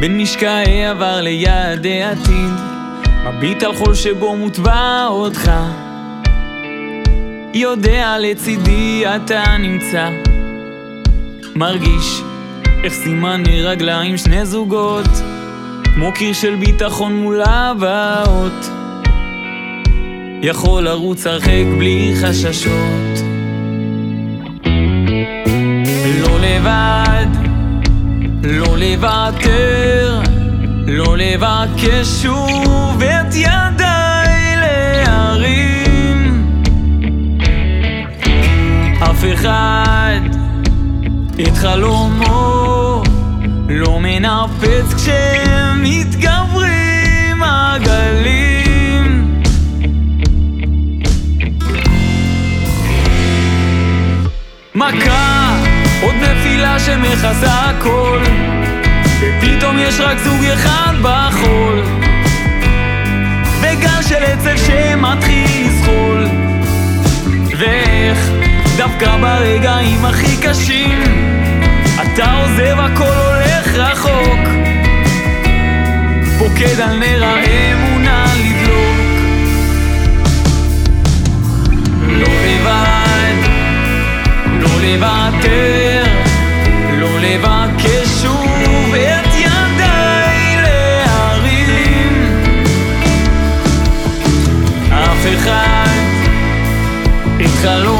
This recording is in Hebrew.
בין משקעי עבר ליעדי עתיד, מביט על חול שבו מוטבע אותך. יודע לצידי אתה נמצא, מרגיש איך סימני רגליים שני זוגות, כמו קיר של ביטחון מול הבאות. יכול לרוץ הרחק בלי חששות. לא לבד, לא לוותר, לא לבקש שוב את ידיי להרים. אף אחד את חלומו לא מנפץ כשמתגברים הגלים. מכה, תפילה שמכסה הכל. ופתאום יש רק זוג אחד בחול. וגל של עצב שמתחיל לזחול ואיך דווקא ברגעים הכי קשים אתה עוזב הכל הולך רחוק. פוקד על נר האמונה לדלוק לא לבד, לא לבד. Déjalo